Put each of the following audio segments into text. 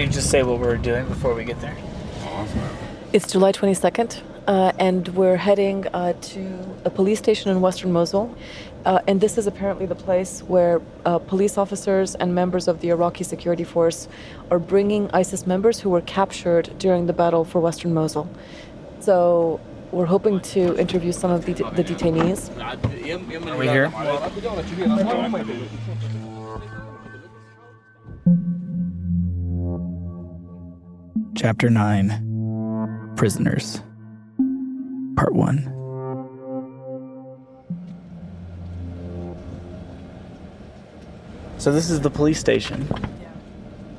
Can you just say what we're doing before we get there? It's July 22nd, uh, and we're heading uh, to a police station in western Mosul. Uh, and this is apparently the place where uh, police officers and members of the Iraqi security force are bringing ISIS members who were captured during the battle for western Mosul. So we're hoping to interview some of the, the detainees. Are we here? Chapter 9 Prisoners Part 1 So this is the police station.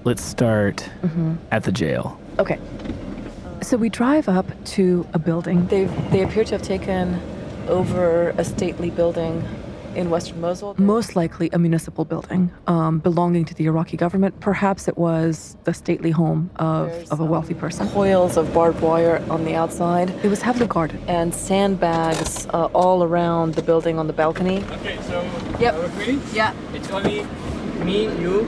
Let's start mm-hmm. at the jail. Okay. So we drive up to a building. They they appear to have taken over a stately building in western Mosul. Most likely a municipal building um, belonging to the Iraqi government. Perhaps it was the stately home of, of a wealthy person. Coils of barbed wire on the outside. It was heavily guarded. And sandbags uh, all around the building on the balcony. Okay, so Yep. are we? Yeah. It's only me, you,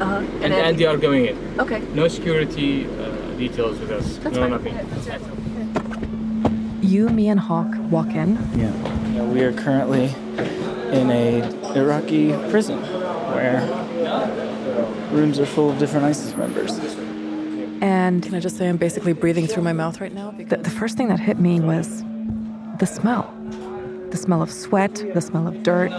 Uh-huh. and Andy are going in. Okay. No security uh, details with us. That's no, fine. nothing. You, me, and Hawk walk in. Yeah. yeah. We are currently in a Iraqi prison where rooms are full of different ISIS members. And can I just say I'm basically breathing through my mouth right now? The, the first thing that hit me was the smell the smell of sweat, the smell of dirt.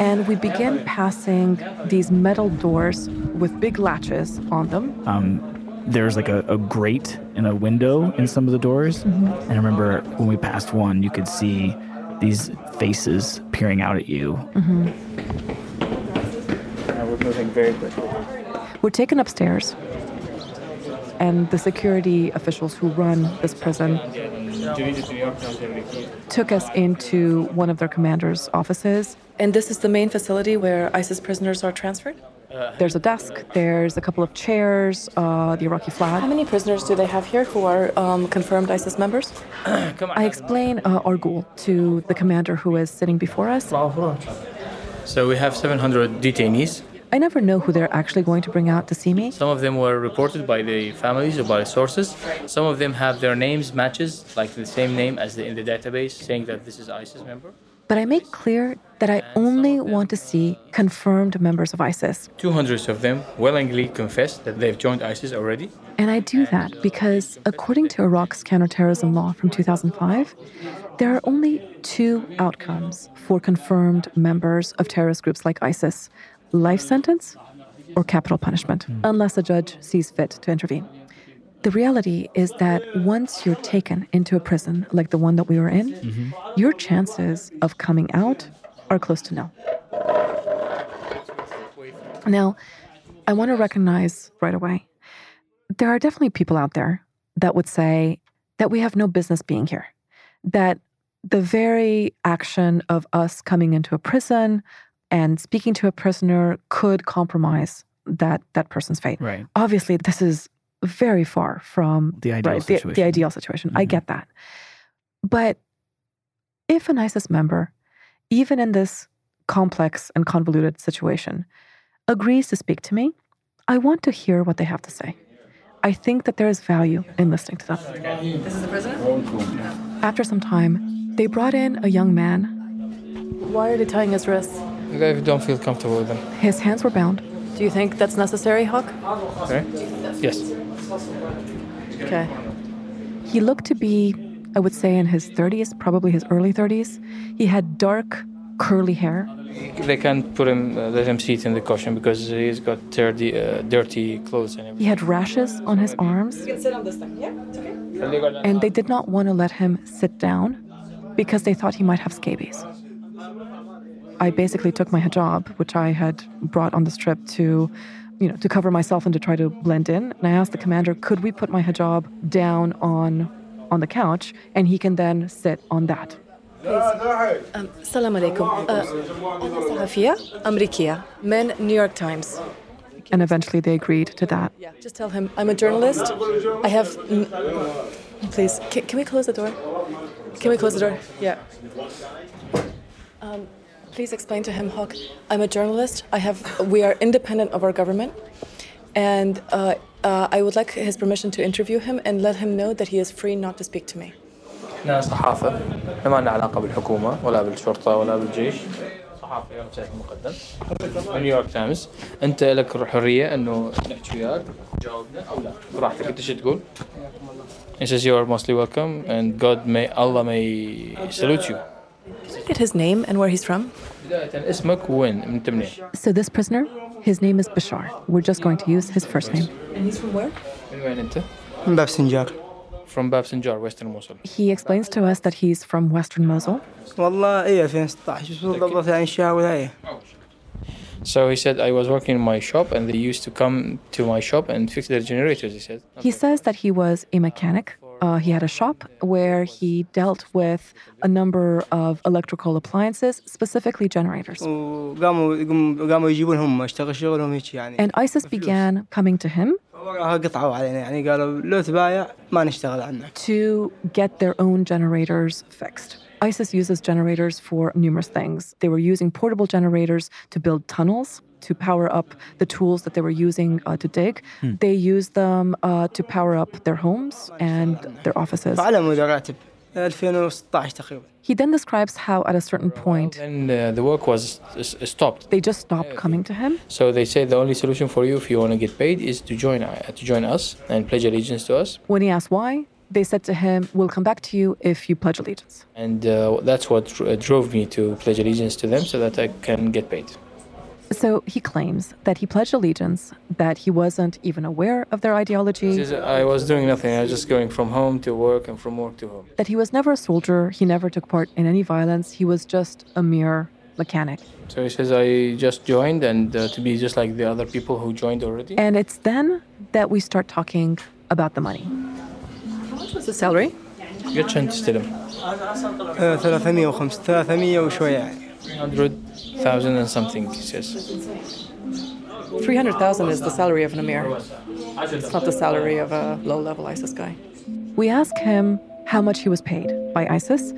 And we begin passing these metal doors with big latches on them. Um, there's like a, a grate and a window in some of the doors. And I remember when we passed one, you could see these faces peering out at you. Uh, we're moving very quickly. We're taken upstairs, and the security officials who run this prison Deleted to New York Times and Ricky. took us into one of their commander's offices. And this is the main facility where ISIS prisoners are transferred? There's a desk, there's a couple of chairs, uh, the Iraqi flag. How many prisoners do they have here who are um, confirmed ISIS members? Come on. I explain uh, our goal to the commander who is sitting before us. So we have 700 detainees. I never know who they're actually going to bring out to see me. Some of them were reported by the families or by sources. Some of them have their names matches, like the same name as the, in the database, saying that this is ISIS member. But I make clear that I only want to see confirmed members of ISIS. 200 of them willingly confess that they've joined ISIS already. And I do that because, according to Iraq's counterterrorism law from 2005, there are only two outcomes for confirmed members of terrorist groups like ISIS life sentence or capital punishment, hmm. unless a judge sees fit to intervene. The reality is that once you're taken into a prison like the one that we were in, mm-hmm. your chances of coming out are close to nil. Now, I want to recognize right away there are definitely people out there that would say that we have no business being here, that the very action of us coming into a prison and speaking to a prisoner could compromise that that person's fate. Right. Obviously, this is very far from The ideal right, the, the situation. ideal situation. I Mhm. get that. But if an ISIS member, even in this complex and convoluted situation, agrees to speak to me, I want to hear what they have to say. I think that there is value in listening to them. This is the president? After some time, they brought in a young man. Why are they tying his wrists? I don't feel comfortable with them. His hands were bound. Do you think that's necessary, Huck? Sorry? Yes. Okay. He looked to be, I would say, in his 30s, probably his early 30s. He had dark, curly hair. They can't put him, uh, let him sit in the caution because he's got dirty, uh, dirty clothes and He had rashes on his arms. And they did not want to let him sit down because they thought he might have scabies. I basically took my hijab, which I had brought on this trip to, you know, to cover myself and to try to blend in. And I asked the commander, could we put my hijab down on on the couch and he can then sit on that. Um, Salam alaikum. Uh, Amrikia, men, New York Times. And eventually they agreed to that. Yeah, just tell him I'm a journalist. I have. please, can, can we close the door? Can we close the door? Yeah. Um, please explain to him, Hawk. I'm a journalist. I have. We are independent of our government, and uh, uh, I would like his permission to interview him and let him know that he is free not to speak to me. احنا صحافة احنا ما لنا علاقة بالحكومة ولا بالشرطة ولا بالجيش صحافة يوم بشكل مقدم من نيويورك تايمز انت لك الحرية انه نحكي وياك تجاوبنا او لا براحتك انت شو تقول He says you are mostly welcome and God may Allah may salute you can I get his name and where he's from? So this prisoner, his name is Bashar. We're just going to use his first name. And he's from where? From Bab Sinjar. From Bab Sinjar, Western Mosul. He explains to us that he's from Western Mosul. So he said, I was working in my shop and they used to come to my shop and fix their generators, he said. He says that he was a mechanic uh, he had a shop where he dealt with a number of electrical appliances, specifically generators. And ISIS began coming to him to get their own generators fixed. ISIS uses generators for numerous things. They were using portable generators to build tunnels to power up the tools that they were using uh, to dig. Hmm. They used them uh, to power up their homes and their offices. He then describes how at a certain point and uh, the work was stopped. They just stopped coming to him. So they said the only solution for you if you want to get paid is to join uh, to join us and pledge allegiance to us. When he asked why, they said to him, "We'll come back to you if you pledge allegiance." And uh, that's what uh, drove me to pledge allegiance to them so that I can get paid. So he claims that he pledged allegiance, that he wasn't even aware of their He ideology, says, I was doing nothing. I was just going from home to work and from work to home. that he was never a soldier, he never took part in any violence, he was just a mere mechanic. So he says I just joined and uh, to be just like the other people who joined already. And it's then that we start talking about the money. How much was the salary? Get to تستلم آه، 305 300 وشويه يعني 300,000 and something. He says. 300,000 is the salary of an Emir. It's not the salary of a low level ISIS guy. We ask him how much he was paid by ISIS,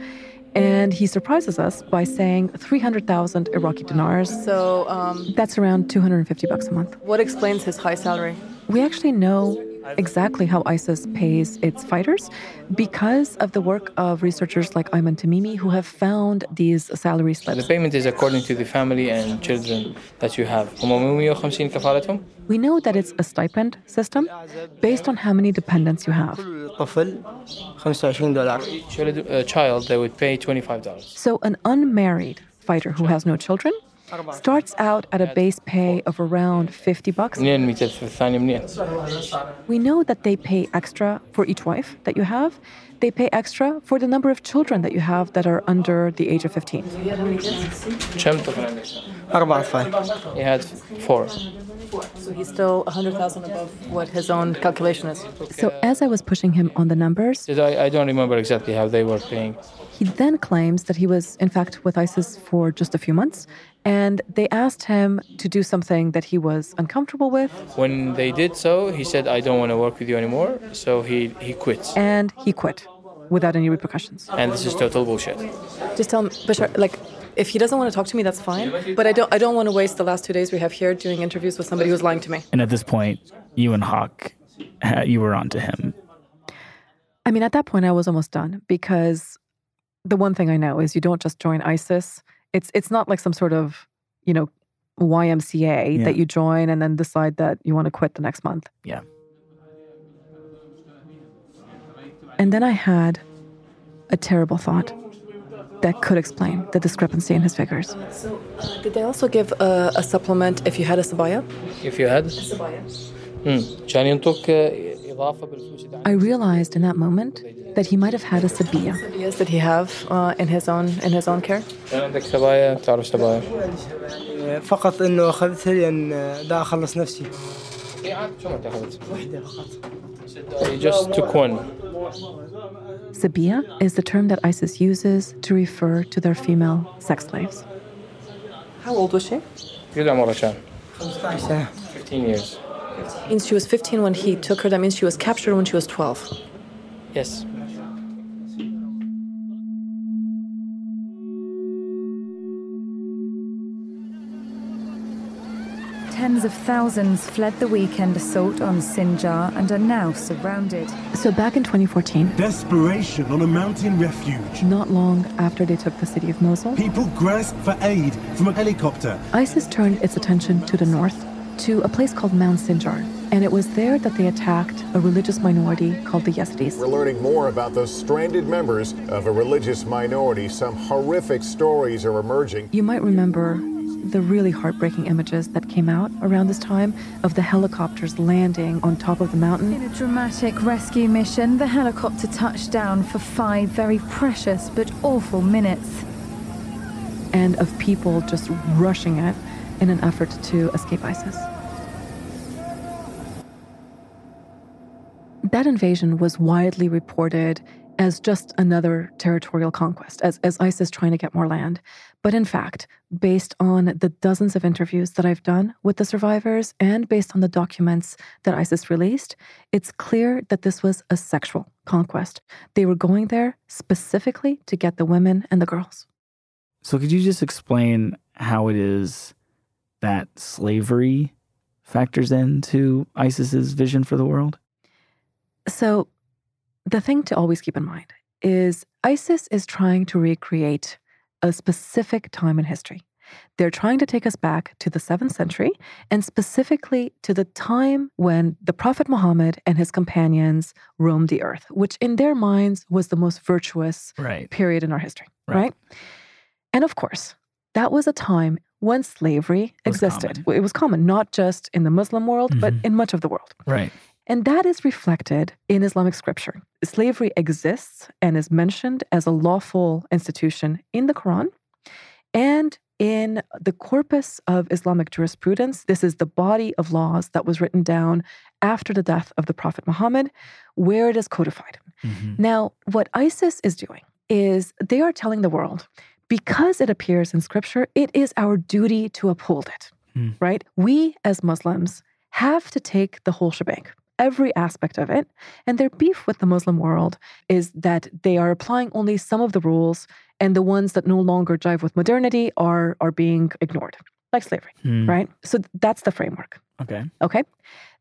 and he surprises us by saying 300,000 Iraqi dinars. So um, that's around 250 bucks a month. What explains his high salary? We actually know exactly how ISIS pays its fighters because of the work of researchers like Ayman Tamimi who have found these salary slips. The payment is according to the family and children that you have. We know that it's a stipend system based on how many dependents you have. A uh, child, they would pay $25. So an unmarried fighter who has no children starts out at a base pay of around 50 bucks. We know that they pay extra for each wife that you have. They pay extra for the number of children that you have that are under the age of 15. He had four. So he's still 100,000 above what his own calculation is. So as I was pushing him on the numbers, I, I don't remember exactly how they were paying. He then claims that he was, in fact, with ISIS for just a few months and they asked him to do something that he was uncomfortable with When they did so, he said, I don't want to work with you anymore. So he, he quits. and he quit without any repercussions. And this is total bullshit. Just tell him, Bashar, like, if he doesn't want to talk to me, that's fine. But I don't, I don't want to waste the last two days we have here doing interviews with somebody who's lying to me. And at this point, you and Hawk, uh, you were on to him. I mean, at that point, I was almost done because the one thing I know is you don't just join ISIS. It's it's not like some sort of, you know, YMCA yeah. that you join and then decide that you want to quit the next month. Yeah. And then I had a terrible thought that could explain the discrepancy in his figures. So, uh, did they also give a supplement if you had a sabaya? If you had? A sabaya. Mm. I عندك. realized in that moment that he might have had a sabia. Sabias did he have uh, in his own in his own care? كان عندك سبايا تعرف سبايا فقط انه اخذتها لان دا اخلص نفسي اي عاد شو ما تاخذت وحده فقط I just took one Sabia is the term that ISIS uses to refer to their female sex slaves. How old was she? قد عمرها كان 15 سنه 15 years Means she was 15 when he took her. That means she was captured when she was 12. yes Tens of thousands fled the weekend assault on Sinjar and are now surrounded. So back in 2014, Desperation on a mountain refuge. not long after they took the city of Mosul, People grasp for aid from a helicopter. ISIS turned its attention to the north, to a place called Mount Sinjar. And it was there that they attacked a religious minority called the Yazidis. We're learning more about those stranded members of a religious minority. Some horrific stories are emerging. You might remember the really heartbreaking images that came out around this time of the helicopters landing on top of the mountain. In a dramatic rescue mission, the helicopter touched down for five very precious but awful minutes. and of people just rushing it in an effort to escape ISIS. That invasion was widely reported as just another territorial conquest, as, as ISIS trying to get more land. But in fact, based on the dozens of interviews that I've done with the survivors and based on the documents that ISIS released, it's clear that this was a sexual conquest. They were going there specifically to get the women and the girls. So could you just explain how it is that slavery factors into ISIS's vision for the world? So, the thing to always keep in mind is ISIS is trying to recreate a specific time in history. They're trying to take us back to the 7th century and specifically to the time when the Prophet Muhammad and his companions roamed the earth, which in their minds was the most virtuous Right. period in our history, Right. right? And of course, that was a time when slavery Was existed. It was common, not just in the Muslim world, but Mhm. in much of the world. Right. And that is reflected in Islamic scripture. Slavery exists and is mentioned as a lawful institution in the Quran and in the corpus of Islamic jurisprudence. This is the body of laws that was written down after the death of the Prophet Muhammad, where it is codified. Mhm. Now, what ISIS is doing is they are telling the world because it appears in scripture, it is our duty to uphold it, Hmm. right? We as Muslims have to take the whole shebang, every aspect of it. And their beef with the Muslim world is that they are applying only some of the rules, and the ones that no longer jive with modernity are, are being ignored, like slavery, Hmm. right? So that's the framework. Okay. Okay.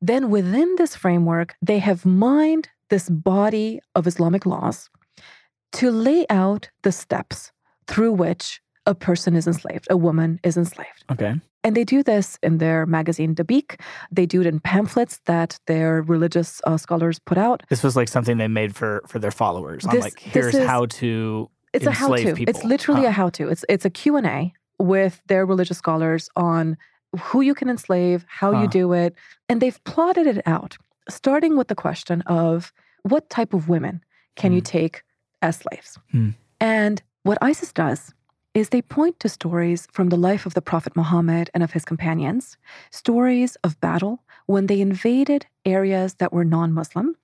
Then within this framework, they have mined this body of Islamic laws to lay out the steps through which a person is enslaved, a woman is enslaved. Okay. And they do this in their magazine Dabiq. They do it in pamphlets that their religious uh, scholars put out. This was like something they made for for their followers. This- like here's is- how to It's a how-to. people. It's literally Huh. a how-to. It's it's a Q&A with their religious scholars on who you can enslave, how Huh. you do it, and they've plotted it out, starting with the question of what type of women can you take as slaves? Hmm. And what ISIS does is they point to stories from the life of the Prophet Muhammad and of his companions, stories of battle when they invaded areas that were non Muslim,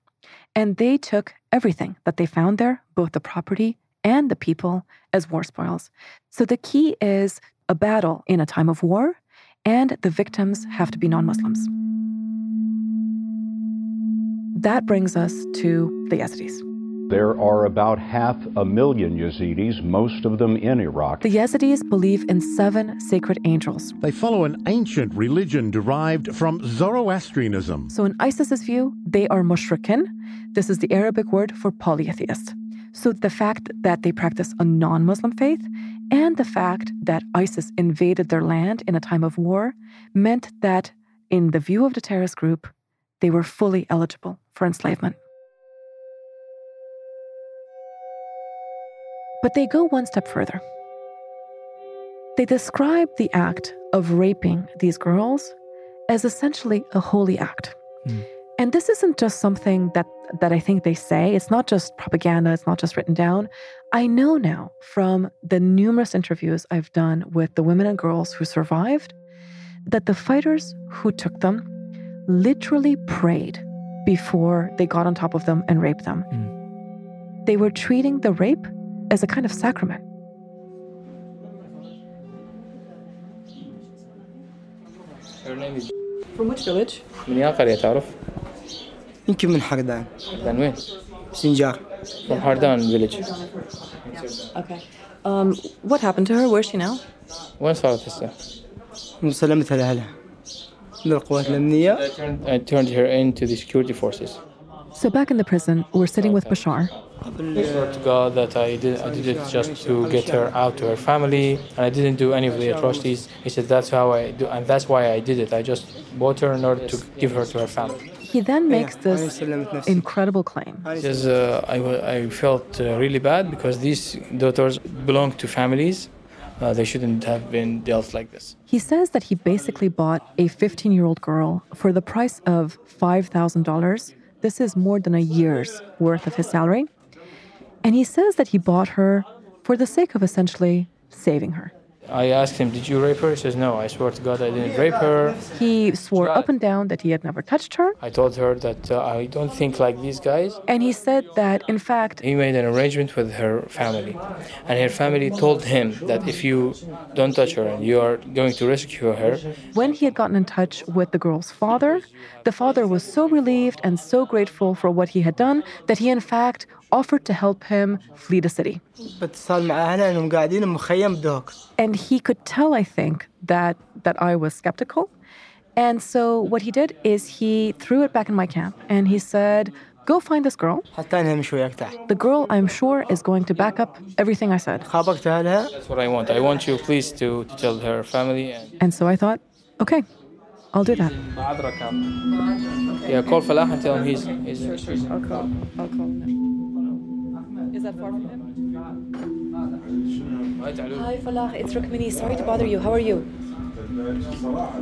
and they took everything that they found there, both the property and the people, as war spoils. So the key is a battle in a time of war, and the victims have to be non Muslims. That brings us to the Yazidis. There are about half a million Yazidis, most of them in Iraq. The Yazidis believe in seven sacred angels. They follow an ancient religion derived from Zoroastrianism. So, in ISIS's view, they are mushrikin. This is the Arabic word for polytheist. So, the fact that they practice a non Muslim faith and the fact that ISIS invaded their land in a time of war meant that, in the view of the terrorist group, they were fully eligible for enslavement. But they go one step further. They describe the act of raping these girls as essentially a holy act. Hmm. And this isn't just something that, that I think they say. It's not just propaganda, it's not just written down. I know now from the numerous interviews I've done with the women and girls who survived that the fighters who took them literally prayed before they got on top of them and raped them. Hmm. They were treating the rape as a kind of sacrament. Her name is From which village? من يا قرية تعرف؟ يمكن من حردان من وين؟ سنجار From Hardan village. Okay. Um, what happened to her? Where's she now? وين صارت هسه؟ وسلمتها لأهلها للقوات الأمنية I turned, I turned her into the security forces. So back in the prison, we're sitting with Bashar, I swear to God that I did, I did it just to get her out to her family, and I didn't do any of the atrocities. He said that's how I do, and that's why I did it. I just bought her in order to give her to her family. he then makes this incredible claim. He says uh, I, I felt uh, really bad because these daughters belong to families. Uh, they shouldn't have been dealt like this. He says that he basically bought a 15 year old girl for the price of $5,000. This is more than a year's worth of his salary. And he says that he bought her for the sake of essentially saving her. I asked him, "Did you rape her?" He says, "No. I swear to God, I didn't rape her." He swore up and down that he had never touched her. I told her that uh, I don't think like these guys. And he said that, in fact, He made an arrangement with her family, and her family told him that if you don't touch her and you are going to rescue her, when he had gotten in touch with the girl's father, the father was so relieved and so grateful for what he had done that he, in fact, offered to help him flee the city. And he could tell, I think, that, that I was skeptical. And so what he did is he threw it back in my camp and he said, Go find this girl. The girl, I'm sure, is going to back up everything I said. That's what I want. I want you, please, to, to tell her family. And, and so I thought, okay, I'll do that. Yeah, call Falah and tell him he's. he's, he's, he's, he's, he's, he's, he's, is that far from him? Hi, Falah. It's Rukmini. Sorry to bother you. How are you?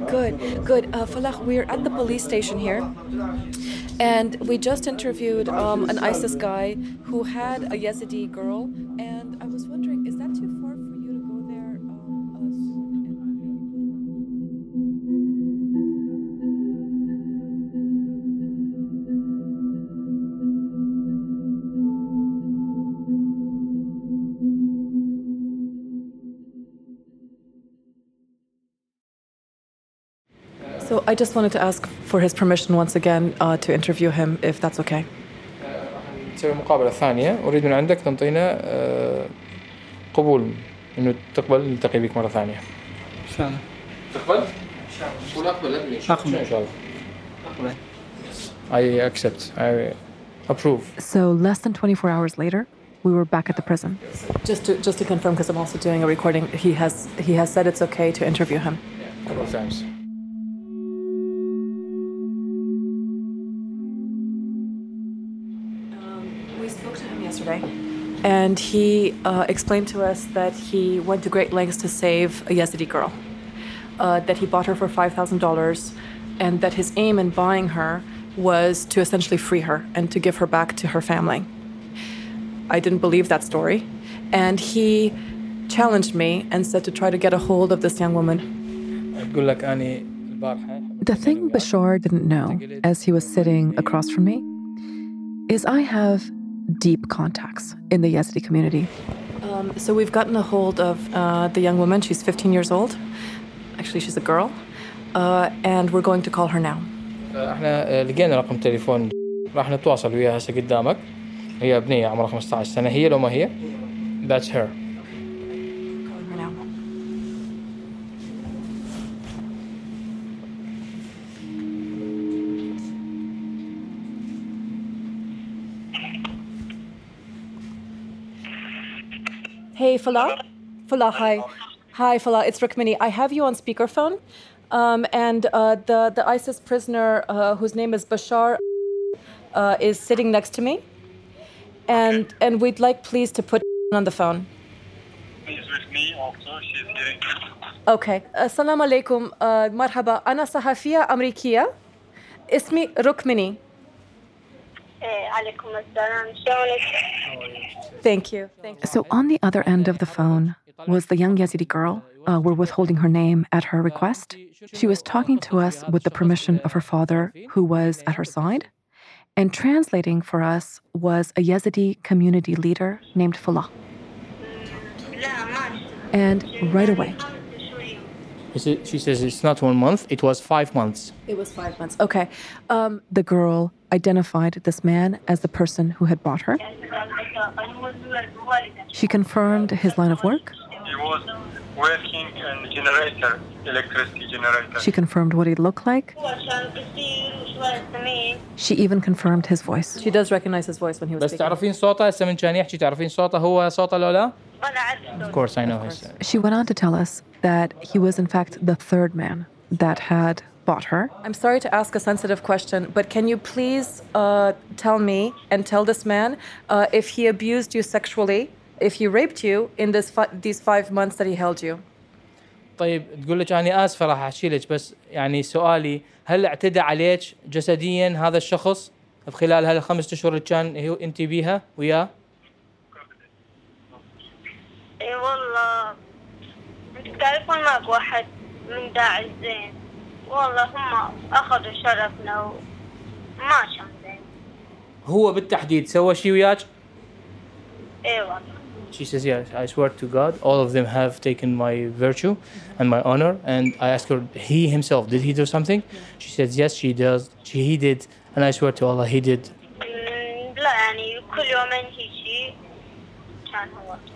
Good, good. Uh, Falah, we're at the police station here. And we just interviewed um, an ISIS guy who had a Yazidi girl. And I was wondering, I just wanted to ask for his permission once again uh, to interview him, if that's okay. تسوي مقابلة ثانية أريد من عندك تنطينا آه، قبول إنه تقبل نلتقي بك مرة ثانية. إن شاء الله تقبل؟ قول أقبل أقبل أقبل. إن شاء الله. أقبل. I accept. I approve. So less than 24 hours later, we were back at the prison. Just to just to confirm, because I'm also doing a recording. He has he has said it's okay to interview him. A couple of times. yesterday, and he uh, explained to us that he went to great lengths to save a Yazidi girl, uh, that he bought her for $5,000, and that his aim in buying her was to essentially free her and to give her back to her family. I didn't believe that story, and he challenged me and said to try to get a hold of this young woman. The thing Bashar didn't know as he was sitting across from me is I have deep contacts in the Yazidi community. Um, so we've gotten a hold of uh, the young woman. She's 15 years old. Actually, she's a girl. Uh, and we're going to call her now. احنا آه، لقينا رقم تليفون راح نتواصل وياها هسه قدامك هي ابنيه عمرها 15 سنه هي لو ما هي that's her Calling her Hey, Falah? Falah, hi. Hi, Falah, it's Rukmini. I have you on speakerphone. Um, and uh, the, the ISIS prisoner, uh, whose name is Bashar, uh, is sitting next to me. And, okay. and we'd like please to put on the phone. Okay. with me also. She's getting. Okay. Assalamu alaikum. Uh, marhaba أنا صحفية أمريكية. Ismi Rukmini. Thank you. So, on the other end of the phone was the young Yazidi girl. Uh, we're withholding her name at her request. She was talking to us with the permission of her father, who was at her side. And translating for us was a Yazidi community leader named Falah. And right away, she says it's not one month it was five months It was five months. Okay. Um, the girl identified this man as the person who had bought her. She confirmed his line of work. He was working in generator, electricity generator. She confirmed what he looked like. هو عشان قصير وشوية سمين. She even confirmed his voice. She does recognize his voice when he was بس speaking. تعرفين صوته هسه من كان يحكي تعرفين صوته هو صوته لو لا؟ ولا أعرف Of course I know his. She went on to tell us that he was, in fact, the third man that had bought her. I'm sorry to ask a sensitive question, but can you please uh, tell me and tell this man uh, if he abused you sexually, if he raped you in this fi- these five months that he held you? طيب تقول لك انا اسفه راح احكي لك بس يعني سؤالي هل اعتدى عليك جسديا هذا الشخص خلال هالخمس اشهر اللي كان هو انت بيها وياه؟ اي والله تعرفون ماكو واحد من داعي زين والله هم اخذوا شرفنا وما كان زين هو بالتحديد سوى شيء وياك؟ اي والله She says, yes, I swear to God, all of them have taken my virtue and my honor. And I asked her, he himself, did he do something? She says, yes, she does. She, he did. And I swear to Allah, he did. لا يعني كل يومين هيجي كان هو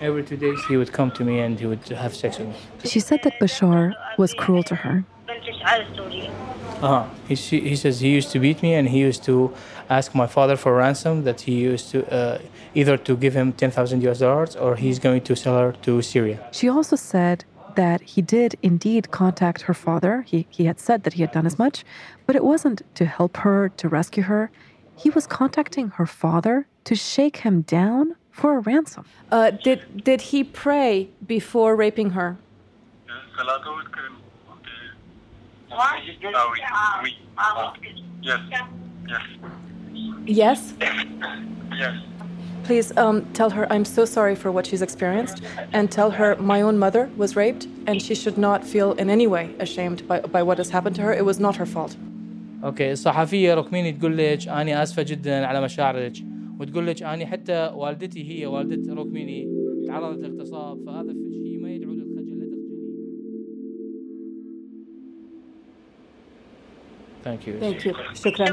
Every two days, he would come to me and he would have sex with me. She said that Bashar was cruel to her. Uh-huh. He, he says he used to beat me and he used to ask my father for ransom that he used to uh, either to give him 10,000 US dollars or he's going to sell her to Syria. She also said that he did indeed contact her father. He, he had said that he had done as much, but it wasn't to help her, to rescue her. He was contacting her father to shake him down for a ransom. Uh, did, did he pray before raping her? Ah oui, oui. Yes, yes, Yes. yes. Please um, tell her I'm so sorry for what she's experienced, and tell her my own mother was raped, and she should not feel in any way ashamed by, by what has happened to her. It was not her fault. اوكي الصحفيه ركميني تقول لك اني اسفه جدا على مشاعرك وتقول لك اني حتى والدتي هي والده ركميني تعرضت لاغتصاب فهذا شيء ما يدعو للخجل لا تخجلي Thank you. Thank you. Shukran.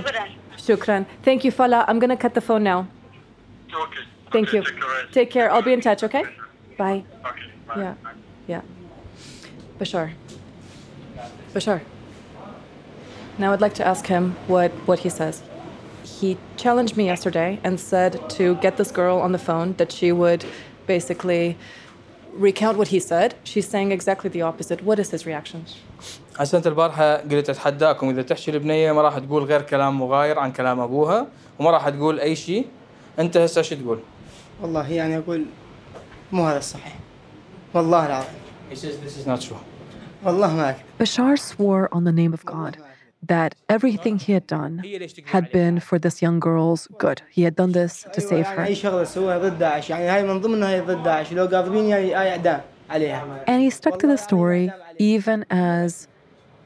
Shukran. Thank you, Fala. I'm going to cut the phone now. Okay. Thank you. Take care. I'll be in touch, okay? Bye. Okay, bye. Yeah. Yeah. Bashar. Bashar. Now I'd like to ask him what, what he says. He challenged me yesterday and said to get this girl on the phone that she would basically recount what he said. She's saying exactly the opposite. What is his reaction? هسه انت البارحه قلت اتحداكم اذا تحكي البنيه ما راح تقول غير كلام مغاير عن كلام ابوها وما راح تقول اي شيء انت هسه شو تقول؟ والله يعني أقول مو هذا الصحيح والله العظيم He says this is not true. والله ما أكذب Bashar swore on the name of God that everything he had done had been for this young girl's good. He had done this to save her. And he stuck to the story even as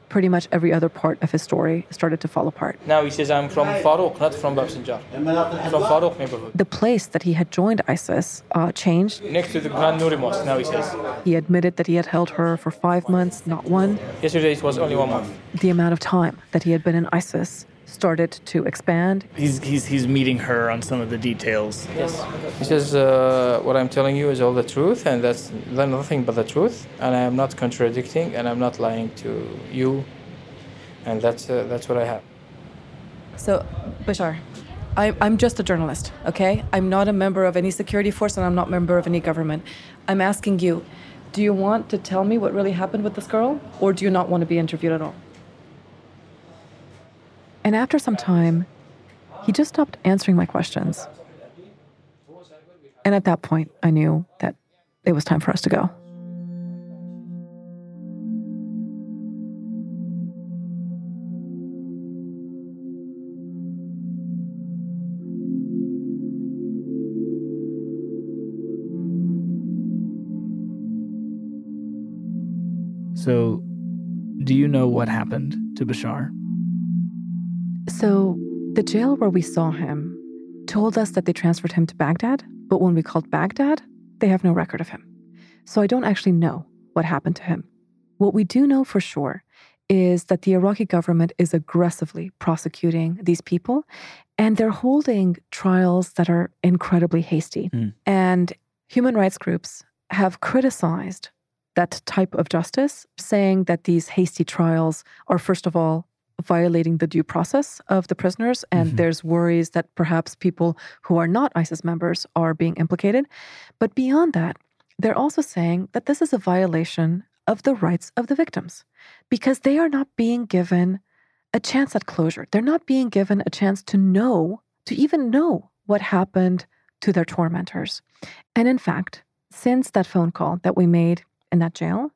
pretty much every other part of his story started to fall apart. Now he says I'm from Farouk, not from Bab Sinjar. From Farouk neighborhood. The place that he had joined ISIS uh, changed. Next to the Grand Nouri Mosque, now he says. He admitted that he had held her for five months, not one. Yesterday it was only one month. The amount of time that he had been in ISIS started to expand. He's, he's, he's meeting her on some of the details. Yes. He says, uh, What I'm telling you is all the truth, and that's nothing but the truth, and I am not contradicting, and I'm not lying to you, and that's, uh, that's what I have. So, Bashar, I, I'm just a journalist, okay? I'm not a member of any security force and I'm not a member of any government. I'm asking you, do you want to tell me what really happened with this girl, or do you not want to be interviewed at all? And after some time, he just stopped answering my questions. And at that point, I knew that it was time for us to go. So, do you know what happened to Bashar? So, the jail where we saw him told us that they transferred him to Baghdad, but when we called Baghdad, they have no record of him. So, I don't actually know what happened to him. What we do know for sure is that the Iraqi government is aggressively prosecuting these people, and they're holding trials that are incredibly hasty. Hmm. And human rights groups have criticized that type of justice, saying that these hasty trials are, first of all, violating the due process of the prisoners, and mm-hmm. there's worries that perhaps people who are not ISIS members are being implicated. But beyond that, they're also saying that this is a violation of the rights of the victims because they are not being given a chance at closure. They're not being given a chance to know, to even know what happened to their tormentors. And in fact, since that phone call that we made in that jail,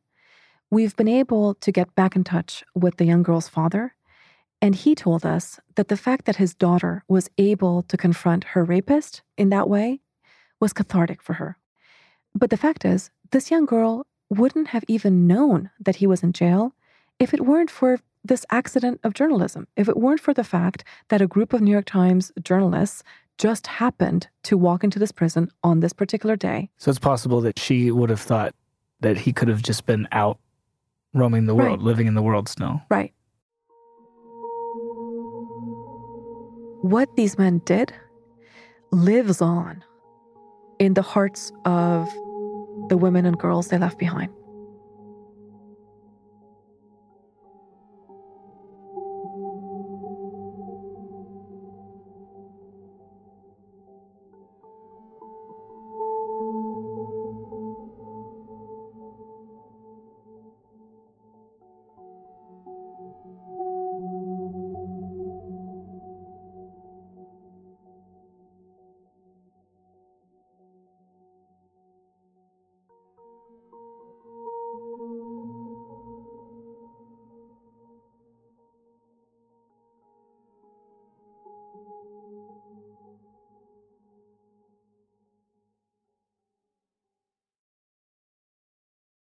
we've been able to get back in touch with the young girl's father. And he told us that the fact that his daughter was able to confront her rapist in that way was cathartic for her. But the fact is, this young girl wouldn't have even known that he was in jail if it weren't for this accident of journalism, if it weren't for the fact that a group of New York Times journalists just happened to walk into this prison on this particular day. So it's possible that she would have thought that he could have just been out roaming the world, Right. living in the world still. Right. What these men did lives on in the hearts of the women and girls they left behind.